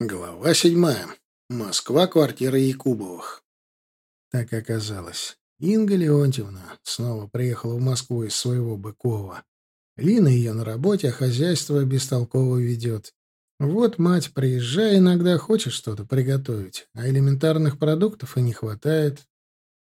Глава седьмая. Москва, квартира Якубовых. Так оказалось. Инга Леонтьевна снова приехала в Москву из своего Быкова. Лина ее на работе, а хозяйство бестолково ведет. Вот мать, приезжая, иногда хочет что-то приготовить, а элементарных продуктов и не хватает.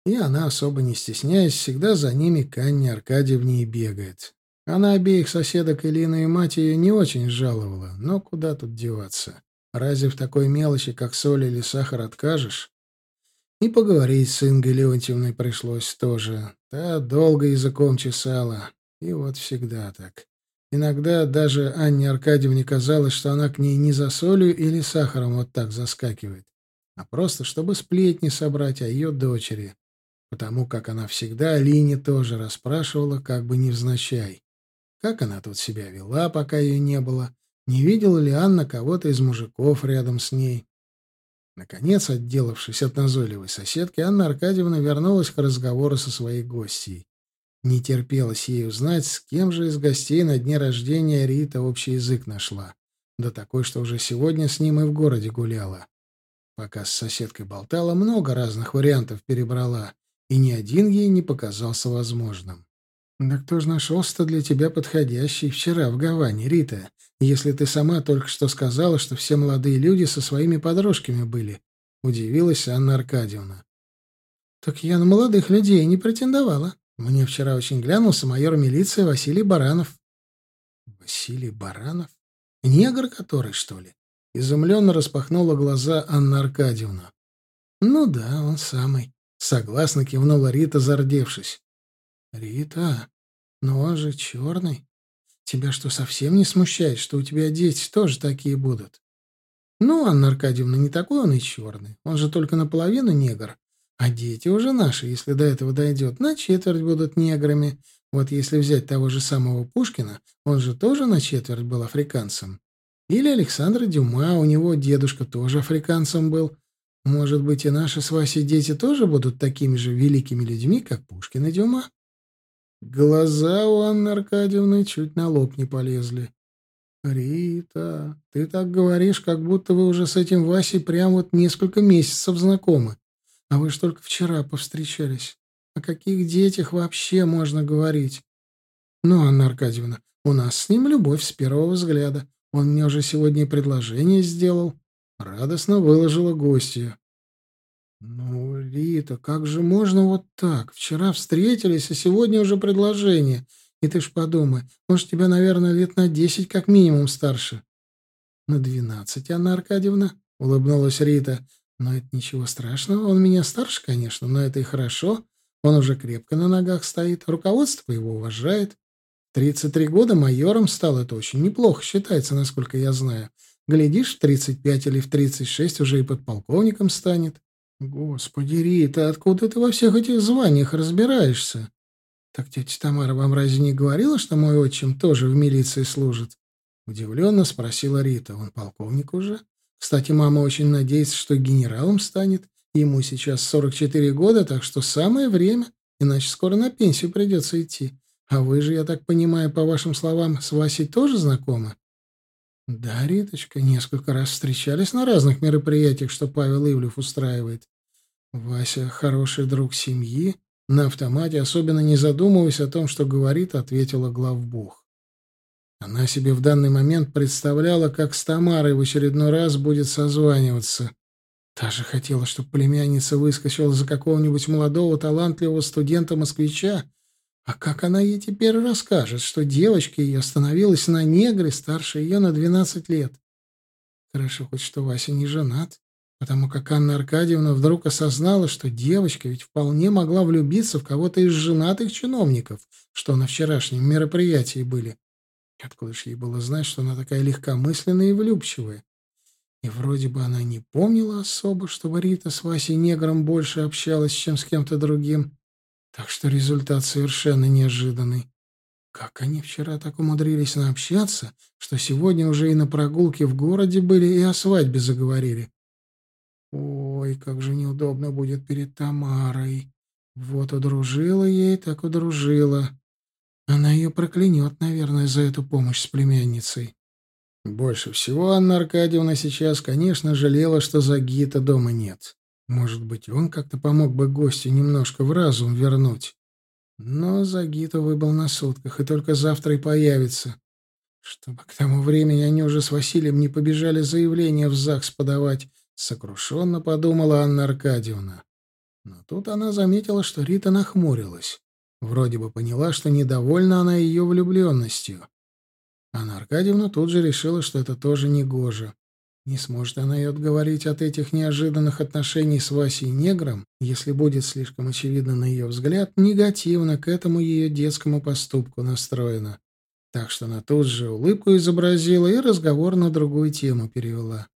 И она, особо не стесняясь, всегда за ними к Анне Аркадьевне и бегает. Она обеих соседок Илину и мать ее не очень жаловала, но куда тут деваться. Разве в такой мелочи, как соль или сахар, откажешь? И поговорить с Ингой Леонтьевной пришлось тоже. Та долго языком чесала. И вот всегда так. Иногда даже Анне Аркадьевне казалось, что она к ней не за солью или сахаром вот так заскакивает, а просто чтобы сплетни собрать о ее дочери, потому как она всегда Лине тоже расспрашивала, как бы невзначай. Как она тут себя вела, пока ее не было, не видела ли Анна кого-то из мужиков рядом с ней. Наконец, отделавшись от назойливой соседки, Анна Аркадьевна вернулась к разговору со своей гостьей. Не терпелось ей узнать, с кем же из гостей на дне рождения Рита общий язык нашла. Да такой, что уже сегодня с ним и в городе гуляла. Пока с соседкой болтала, много разных вариантов перебрала, и ни один ей не показался возможным. «Да кто же нашелся-то для тебя подходящий вчера в Гаване, Рита, если ты сама только что сказала, что все молодые люди со своими подружками были?» — удивилась Анна Аркадьевна. «Так я на молодых людей не претендовала. Мне вчера очень глянулся майор милиции Василий Баранов». «Василий Баранов? Негр который, что ли?» — изумленно распахнула глаза Анна Аркадьевна. «Ну да, он самый», — согласно кивнула Рита, зардевшись. «Рита, но он же черный. Тебя что, совсем не смущает, что у тебя дети тоже такие будут?» «Ну, Анна Аркадьевна, не такой он и черный. Он же только наполовину негр. А дети уже наши, если до этого дойдет, на четверть будут неграми. Вот если взять того же самого Пушкина, он же тоже на четверть был африканцем. Или Александра Дюма, у него дедушка тоже африканцем был. Может быть, и наши с Васей дети тоже будут такими же великими людьми, как Пушкин и Дюма?» Глаза у Анны Аркадьевны чуть на лоб не полезли. «Рита, ты так говоришь, как будто вы уже с этим Васей прям вот несколько месяцев знакомы. А вы же только вчера повстречались. О каких детях вообще можно говорить?» «Ну, Анна Аркадьевна, у нас с ним любовь с первого взгляда. Он мне уже сегодня предложение сделал». Радостно выложила гостью. «Ну, Лита, как же можно вот так? Вчера встретились, а сегодня уже предложение. И ты ж подумай, может, тебя, наверное, лет на десять как минимум старше». «На двенадцать, Анна Аркадьевна», — улыбнулась Рита. «Но это ничего страшного. Он меня старше, конечно, но это и хорошо. Он уже крепко на ногах стоит, руководство его уважает. Тридцать три года майором стал, это очень неплохо считается, насколько я знаю. Глядишь, в тридцать пять или в тридцать шесть уже и подполковником станет». «Господи, Рита, откуда ты во всех этих званиях разбираешься?» «Так тетя Тамара вам разве не говорила, что мой отчим тоже в милиции служит?» Удивленно спросила Рита. «Он полковник уже? Кстати, мама очень надеется, что генералом станет. Ему сейчас 44 года, так что самое время, иначе скоро на пенсию придется идти. А вы же, я так понимаю, по вашим словам, с Васей тоже знакомы?» «Да, Риточка, несколько раз встречались на разных мероприятиях, что Павел Ивлев устраивает. Вася — хороший друг семьи. На автомате, особенно не задумываясь о том, что говорит, ответила главбух. Она себе в данный момент представляла, как с Тамарой в очередной раз будет созваниваться. Та же хотела, чтобы племянница выскочила за какого-нибудь молодого талантливого студента-москвича. А как она ей теперь расскажет, что девочка ее остановилась на негре, старше ее на двенадцать лет? Хорошо хоть, что Вася не женат потому как Анна Аркадьевна вдруг осознала, что девочка ведь вполне могла влюбиться в кого-то из женатых чиновников, что на вчерашнем мероприятии были. Откуда же ей было знать, что она такая легкомысленная и влюбчивая? И вроде бы она не помнила особо, что Рита с Васей Негром больше общалась, чем с кем-то другим. Так что результат совершенно неожиданный. Как они вчера так умудрились наобщаться, что сегодня уже и на прогулке в городе были, и о свадьбе заговорили. Ой, как же неудобно будет перед Тамарой. Вот удружила ей, так удружила. Она ее проклянет, наверное, за эту помощь с племянницей. Больше всего Анна Аркадьевна сейчас, конечно, жалела, что Загита дома нет. Может быть, он как-то помог бы гостю немножко в разум вернуть. Но Загита выбыл на сутках и только завтра и появится. Чтобы к тому времени они уже с Василием не побежали заявление в ЗАГС подавать, Сокрушенно подумала Анна Аркадьевна. Но тут она заметила, что Рита нахмурилась. Вроде бы поняла, что недовольна она ее влюбленностью. Анна Аркадьевна тут же решила, что это тоже негоже. Не сможет она ее отговорить от этих неожиданных отношений с Васей Негром, если будет слишком очевидно на ее взгляд, негативно к этому ее детскому поступку настроена. Так что она тут же улыбку изобразила и разговор на другую тему перевела.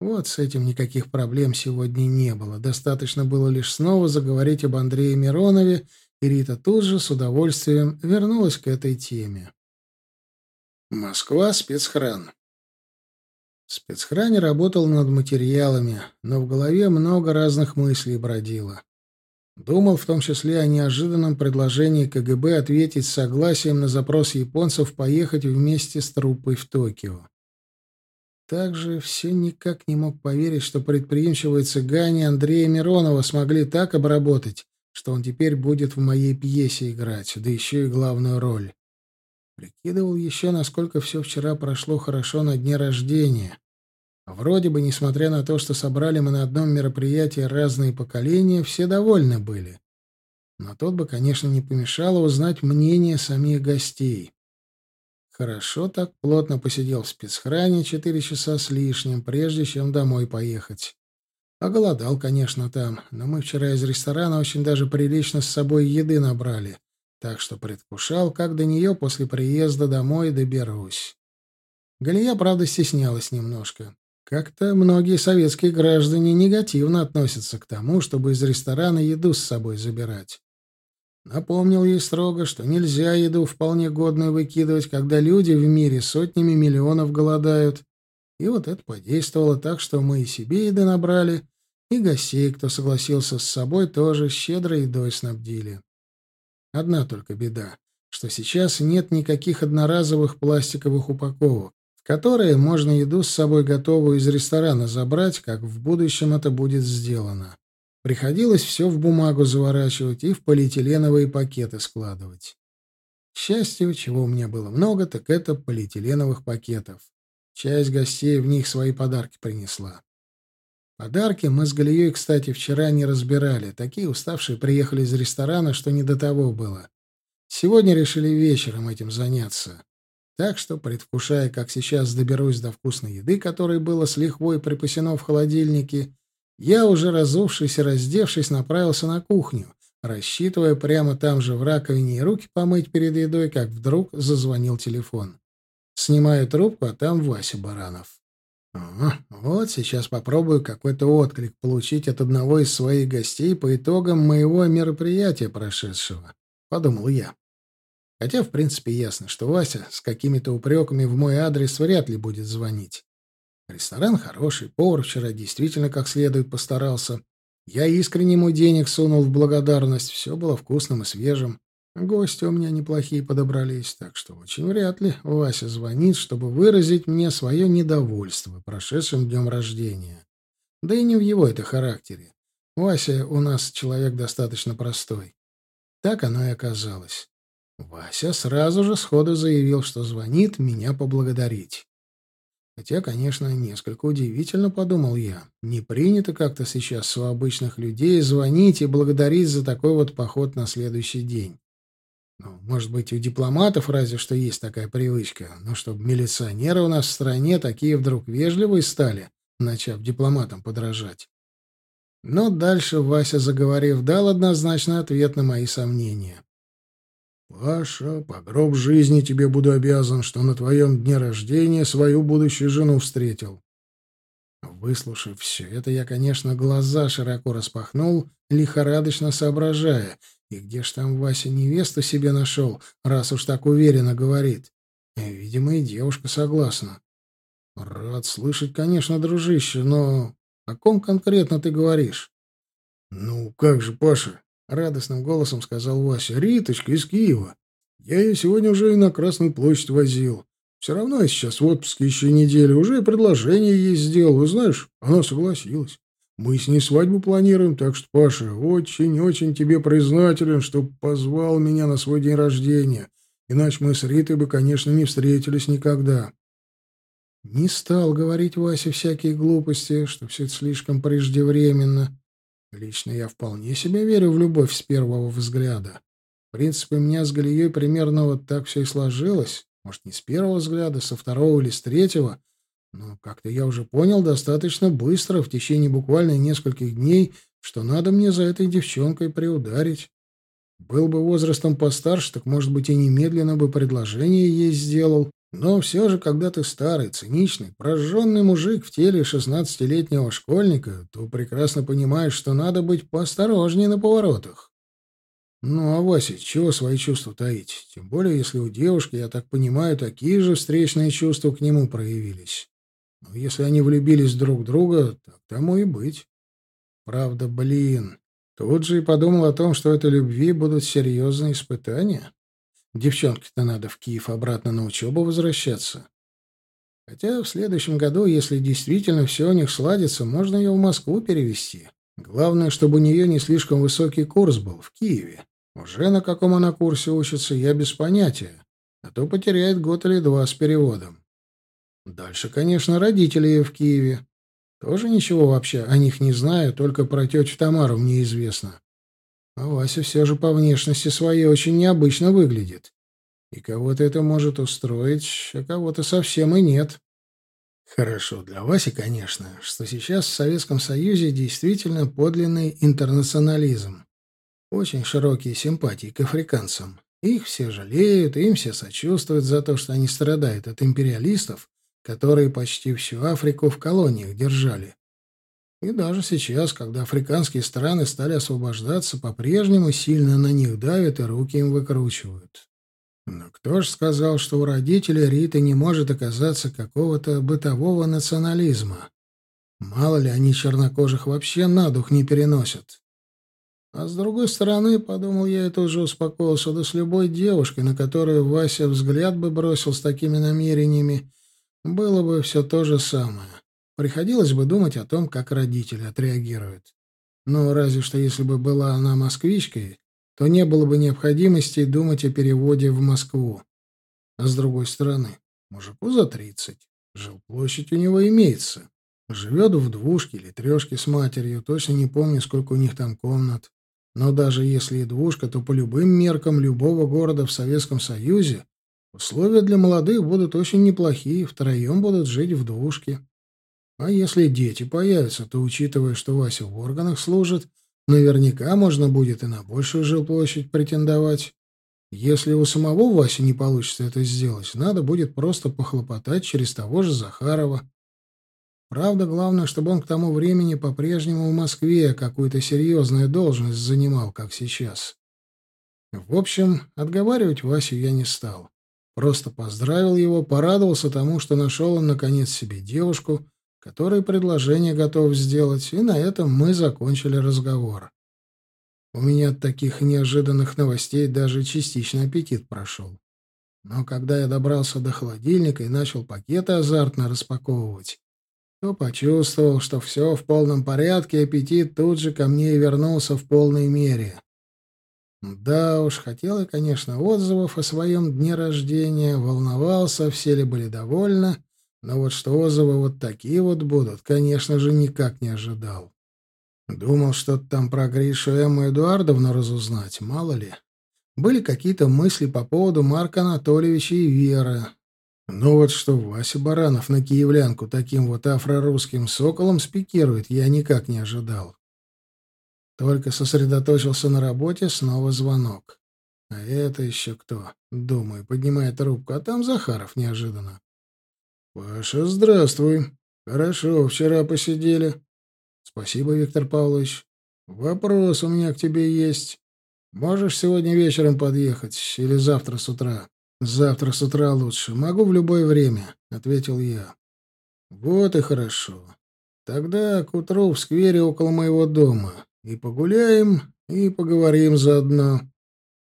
Вот с этим никаких проблем сегодня не было. Достаточно было лишь снова заговорить об Андрее Миронове, и Рита тут же с удовольствием вернулась к этой теме. Москва, спецхран. В спецхране работал над материалами, но в голове много разных мыслей бродило. Думал в том числе о неожиданном предложении КГБ ответить согласием на запрос японцев поехать вместе с Трупой в Токио также все никак не мог поверить, что предприимчивые цыгане Андрея Миронова смогли так обработать, что он теперь будет в моей пьесе играть, да еще и главную роль. Прикидывал еще, насколько все вчера прошло хорошо на дне рождения. Вроде бы, несмотря на то, что собрали мы на одном мероприятии разные поколения, все довольны были. Но тут бы, конечно, не помешало узнать мнение самих гостей. Хорошо так плотно посидел в спецхране четыре часа с лишним, прежде чем домой поехать. Оголодал, конечно, там, но мы вчера из ресторана очень даже прилично с собой еды набрали, так что предвкушал, как до нее после приезда домой доберусь. Галия, правда, стеснялась немножко. Как-то многие советские граждане негативно относятся к тому, чтобы из ресторана еду с собой забирать. Напомнил ей строго, что нельзя еду вполне годную выкидывать, когда люди в мире сотнями миллионов голодают. И вот это подействовало так, что мы и себе еды набрали, и гостей, кто согласился с собой, тоже щедро едой снабдили. Одна только беда, что сейчас нет никаких одноразовых пластиковых упаковок, в которые можно еду с собой готовую из ресторана забрать, как в будущем это будет сделано. Приходилось все в бумагу заворачивать и в полиэтиленовые пакеты складывать. К счастью, чего у меня было много, так это полиэтиленовых пакетов. Часть гостей в них свои подарки принесла. Подарки мы с Галией, кстати, вчера не разбирали. Такие уставшие приехали из ресторана, что не до того было. Сегодня решили вечером этим заняться. Так что, предвкушая, как сейчас доберусь до вкусной еды, которой было с лихвой припасено в холодильнике, я, уже разувшись и раздевшись, направился на кухню, рассчитывая прямо там же в раковине и руки помыть перед едой, как вдруг зазвонил телефон. Снимаю трубку, а там Вася Баранов. Вот сейчас попробую какой-то отклик получить от одного из своих гостей по итогам моего мероприятия прошедшего, подумал я. Хотя, в принципе, ясно, что Вася с какими-то упреками в мой адрес вряд ли будет звонить. Ресторан хороший, повар вчера действительно как следует постарался. Я искренне ему денег сунул в благодарность, все было вкусным и свежим. Гости у меня неплохие подобрались, так что очень вряд ли Вася звонит, чтобы выразить мне свое недовольство прошедшим днем рождения. Да и не в его это характере. Вася у нас человек достаточно простой. Так оно и оказалось. Вася сразу же сходу заявил, что звонит меня поблагодарить. Хотя, конечно, несколько удивительно, подумал я. Не принято как-то сейчас у обычных людей звонить и благодарить за такой вот поход на следующий день. Ну, может быть, у дипломатов разве что есть такая привычка, но чтобы милиционеры у нас в стране такие вдруг вежливые стали, начав дипломатам подражать. Но дальше Вася, заговорив, дал однозначный ответ на мои сомнения. Ваша по гроб жизни тебе буду обязан, что на твоем дне рождения свою будущую жену встретил. Выслушав все это, я, конечно, глаза широко распахнул, лихорадочно соображая, и где ж там Вася невесту себе нашел, раз уж так уверенно говорит. Видимо, и девушка согласна. Рад слышать, конечно, дружище, но о ком конкретно ты говоришь? Ну, как же, Паша, — радостным голосом сказал Вася. «Риточка из Киева. Я ее сегодня уже и на Красную площадь возил. Все равно я сейчас в отпуске еще неделю. Уже и предложение ей сделал. И знаешь, она согласилась. Мы с ней свадьбу планируем, так что, Паша, очень-очень тебе признателен, что позвал меня на свой день рождения. Иначе мы с Ритой бы, конечно, не встретились никогда». Не стал говорить Васе всякие глупости, что все это слишком преждевременно. Лично я вполне себе верю в любовь с первого взгляда. В принципе, у меня с Галией примерно вот так все и сложилось. Может, не с первого взгляда, со второго или с третьего. Но как-то я уже понял достаточно быстро, в течение буквально нескольких дней, что надо мне за этой девчонкой приударить. Был бы возрастом постарше, так, может быть, и немедленно бы предложение ей сделал. Но все же, когда ты старый, циничный, прожженный мужик в теле шестнадцатилетнего школьника, то прекрасно понимаешь, что надо быть поосторожнее на поворотах. Ну а Вася, чего свои чувства таить? Тем более, если у девушки, я так понимаю, такие же встречные чувства к нему проявились. Но если они влюбились друг в друга, так тому и быть. Правда, блин. Тут же и подумал о том, что это любви будут серьезные испытания. Девчонке-то надо в Киев обратно на учебу возвращаться. Хотя в следующем году, если действительно все у них сладится, можно ее в Москву перевести. Главное, чтобы у нее не слишком высокий курс был в Киеве. Уже на каком она курсе учится, я без понятия. А то потеряет год или два с переводом. Дальше, конечно, родители ее в Киеве. Тоже ничего вообще о них не знаю, только про тетю Тамару мне известно. А Вася все же по внешности своей очень необычно выглядит. И кого-то это может устроить, а кого-то совсем и нет. Хорошо для Васи, конечно, что сейчас в Советском Союзе действительно подлинный интернационализм. Очень широкие симпатии к африканцам. Их все жалеют, им все сочувствуют за то, что они страдают от империалистов, которые почти всю Африку в колониях держали. И даже сейчас, когда африканские страны стали освобождаться, по-прежнему сильно на них давят и руки им выкручивают. Но кто ж сказал, что у родителей Риты не может оказаться какого-то бытового национализма? Мало ли они чернокожих вообще на дух не переносят. А с другой стороны, подумал я, это уже успокоился, да с любой девушкой, на которую Вася взгляд бы бросил с такими намерениями, было бы все то же самое. Приходилось бы думать о том, как родители отреагируют. Но разве что если бы была она москвичкой, то не было бы необходимости думать о переводе в Москву. А с другой стороны, мужику за тридцать, жилплощадь у него имеется. Живет в двушке или трешке с матерью, точно не помню, сколько у них там комнат. Но даже если и двушка, то по любым меркам любого города в Советском Союзе условия для молодых будут очень неплохие, втроем будут жить в двушке. А если дети появятся, то, учитывая, что Вася в органах служит, наверняка можно будет и на большую жилплощадь претендовать. Если у самого Васи не получится это сделать, надо будет просто похлопотать через того же Захарова. Правда, главное, чтобы он к тому времени по-прежнему в Москве какую-то серьезную должность занимал, как сейчас. В общем, отговаривать Васю я не стал. Просто поздравил его, порадовался тому, что нашел он, наконец, себе девушку — который предложение готов сделать, и на этом мы закончили разговор. У меня от таких неожиданных новостей даже частично аппетит прошел. Но когда я добрался до холодильника и начал пакеты азартно распаковывать, то почувствовал, что все в полном порядке, аппетит тут же ко мне и вернулся в полной мере. Да уж, хотел я, конечно, отзывов о своем дне рождения, волновался, все ли были довольны, но вот что Озова вот такие вот будут, конечно же, никак не ожидал. Думал, что-то там про Гришу Эмму Эдуардовну разузнать, мало ли. Были какие-то мысли по поводу Марка Анатольевича и Веры. Но вот что Вася Баранов на киевлянку таким вот афрорусским соколом спикирует, я никак не ожидал. Только сосредоточился на работе, снова звонок. А это еще кто? Думаю, поднимая трубку, а там Захаров неожиданно. «Паша, здравствуй. Хорошо, вчера посидели». «Спасибо, Виктор Павлович. Вопрос у меня к тебе есть. Можешь сегодня вечером подъехать или завтра с утра?» «Завтра с утра лучше. Могу в любое время», — ответил я. «Вот и хорошо. Тогда к утру в сквере около моего дома. И погуляем, и поговорим заодно.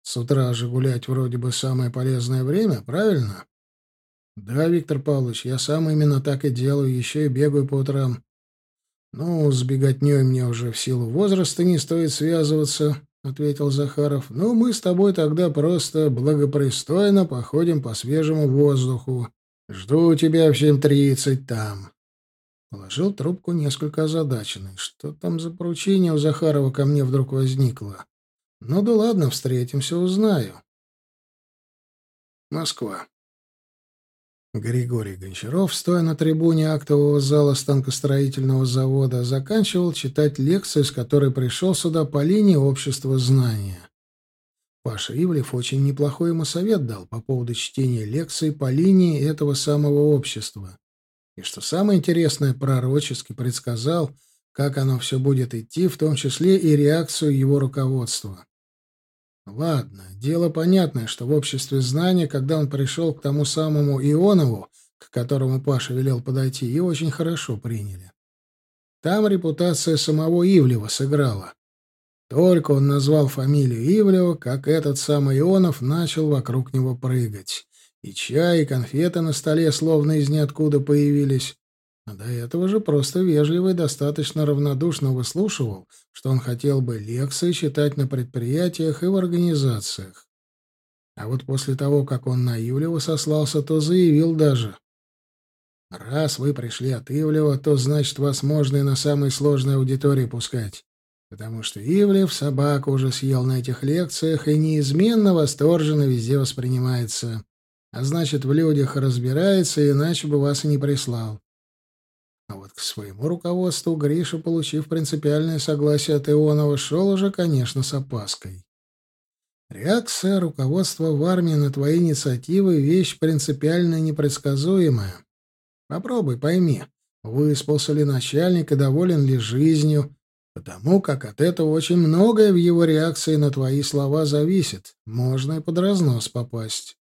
С утра же гулять вроде бы самое полезное время, правильно?» Да, Виктор Павлович, я сам именно так и делаю, еще и бегаю по утрам. Ну, с беготней мне уже в силу возраста не стоит связываться, ответил Захаров. Ну, мы с тобой тогда просто благопристойно походим по свежему воздуху. Жду тебя в семь тридцать там. Положил трубку несколько озадаченный. Что там за поручение у Захарова ко мне вдруг возникло? Ну да ладно, встретимся, узнаю. Москва. Григорий Гончаров, стоя на трибуне актового зала станкостроительного завода, заканчивал читать лекцию, с которой пришел сюда по линии общества знания. Паша Ивлев очень неплохой ему совет дал по поводу чтения лекций по линии этого самого общества. И что самое интересное, пророчески предсказал, как оно все будет идти, в том числе и реакцию его руководства. Ладно, дело понятное, что в обществе знания, когда он пришел к тому самому Ионову, к которому Паша велел подойти, его очень хорошо приняли. Там репутация самого Ивлева сыграла. Только он назвал фамилию Ивлева, как этот самый Ионов начал вокруг него прыгать. И чай, и конфеты на столе словно из ниоткуда появились. До этого же просто вежливо и достаточно равнодушно выслушивал, что он хотел бы лекции читать на предприятиях и в организациях. А вот после того, как он на Юлева сослался, то заявил даже. «Раз вы пришли от Ивлева, то, значит, вас можно и на самой сложной аудитории пускать, потому что Ивлев собаку уже съел на этих лекциях и неизменно восторженно везде воспринимается, а значит, в людях разбирается, иначе бы вас и не прислал. А вот к своему руководству Гриша, получив принципиальное согласие от Ионова, шел уже, конечно, с опаской. Реакция руководства в армии на твои инициативы — вещь принципиально непредсказуемая. Попробуй, пойми, выспался ли начальник и доволен ли жизнью, потому как от этого очень многое в его реакции на твои слова зависит, можно и под разнос попасть.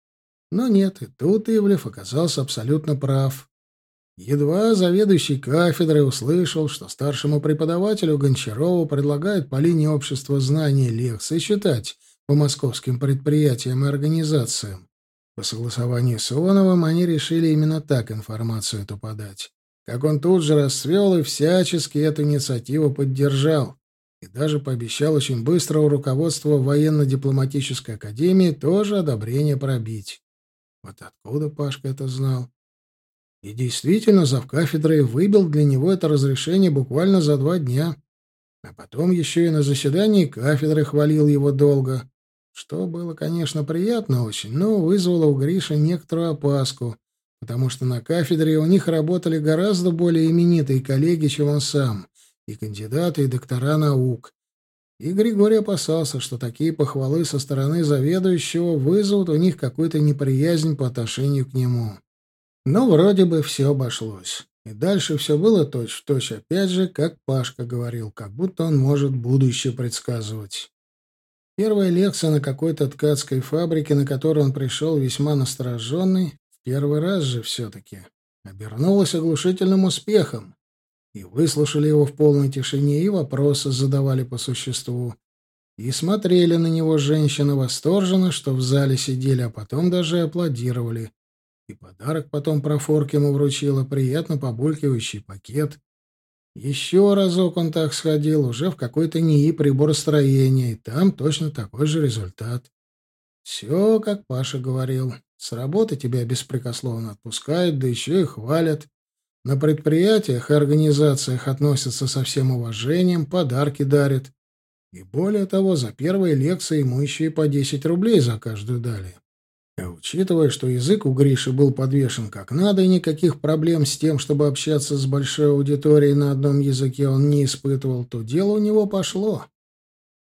Но нет, и тут Ивлев оказался абсолютно прав. Едва заведующий кафедрой услышал, что старшему преподавателю Гончарову предлагают по линии общества знаний лекции читать по московским предприятиям и организациям. По согласованию с Ионовым они решили именно так информацию эту подать. Как он тут же расцвел и всячески эту инициативу поддержал. И даже пообещал очень быстро у руководства военно-дипломатической академии тоже одобрение пробить. Вот откуда Пашка это знал? И действительно, завкафедрой выбил для него это разрешение буквально за два дня. А потом еще и на заседании кафедры хвалил его долго, что было, конечно, приятно очень, но вызвало у Гриши некоторую опаску, потому что на кафедре у них работали гораздо более именитые коллеги, чем он сам, и кандидаты, и доктора наук. И Григорий опасался, что такие похвалы со стороны заведующего вызовут у них какую-то неприязнь по отношению к нему. Но вроде бы все обошлось. И дальше все было точь-в-точь, точь, опять же, как Пашка говорил, как будто он может будущее предсказывать. Первая лекция на какой-то ткацкой фабрике, на которую он пришел весьма настороженный, в первый раз же все-таки, обернулась оглушительным успехом. И выслушали его в полной тишине, и вопросы задавали по существу. И смотрели на него женщины восторженно, что в зале сидели, а потом даже аплодировали. И подарок потом профорке ему вручила, приятно побулькивающий пакет. Еще разок он так сходил, уже в какой-то НИИ приборостроения, и там точно такой же результат. Все, как Паша говорил. С работы тебя беспрекословно отпускают, да еще и хвалят. На предприятиях и организациях относятся со всем уважением, подарки дарят. И более того, за первые лекции ему еще и по 10 рублей за каждую дали. А учитывая, что язык у Гриши был подвешен как надо, и никаких проблем с тем, чтобы общаться с большой аудиторией на одном языке он не испытывал, то дело у него пошло.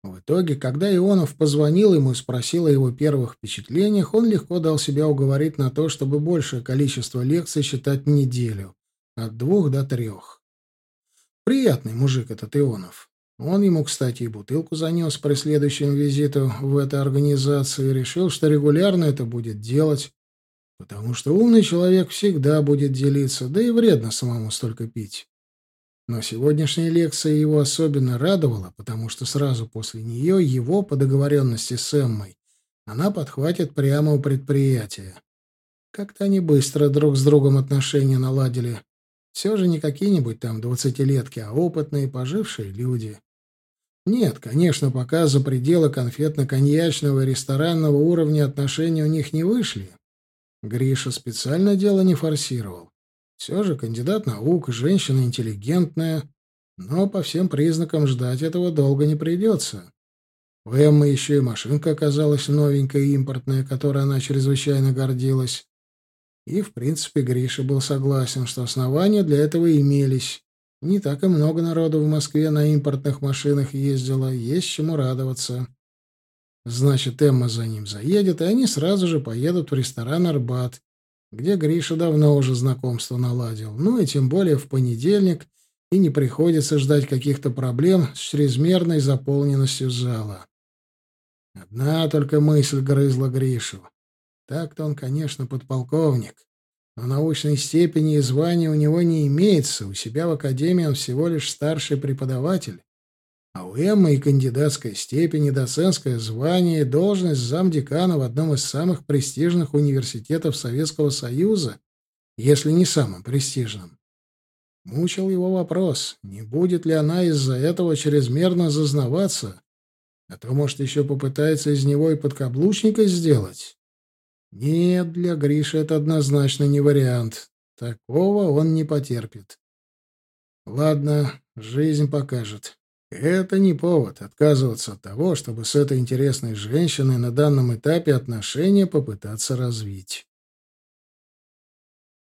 В итоге, когда Ионов позвонил ему и спросил о его первых впечатлениях, он легко дал себя уговорить на то, чтобы большее количество лекций считать неделю, от двух до трех. Приятный мужик этот Ионов. Он ему, кстати, и бутылку занес при следующем визиту в эту организацию и решил, что регулярно это будет делать, потому что умный человек всегда будет делиться, да и вредно самому столько пить. Но сегодняшняя лекция его особенно радовала, потому что сразу после нее его, по договоренности с Эммой, она подхватит прямо у предприятия. Как-то они быстро друг с другом отношения наладили. Все же не какие-нибудь там двадцатилетки, а опытные, пожившие люди. Нет, конечно, пока за пределы конфетно-коньячного и ресторанного уровня отношения у них не вышли. Гриша специально дело не форсировал. Все же кандидат наук, женщина интеллигентная, но по всем признакам ждать этого долго не придется. У Эммы еще и машинка оказалась новенькая и импортная, которой она чрезвычайно гордилась. И, в принципе, Гриша был согласен, что основания для этого имелись. Не так и много народу в Москве на импортных машинах ездило, есть чему радоваться. Значит, Эмма за ним заедет, и они сразу же поедут в ресторан «Арбат», где Гриша давно уже знакомство наладил. Ну и тем более в понедельник, и не приходится ждать каких-то проблем с чрезмерной заполненностью зала. Одна только мысль грызла Гришу. Так-то он, конечно, подполковник но научной степени и звания у него не имеется, у себя в академии он всего лишь старший преподаватель. А у Эммы и кандидатская степень, и доцентское звание, и должность замдекана в одном из самых престижных университетов Советского Союза, если не самым престижным. Мучил его вопрос, не будет ли она из-за этого чрезмерно зазнаваться, а то, может, еще попытается из него и подкаблучника сделать. Нет, для Гриши это однозначно не вариант. Такого он не потерпит. Ладно, жизнь покажет. Это не повод отказываться от того, чтобы с этой интересной женщиной на данном этапе отношения попытаться развить.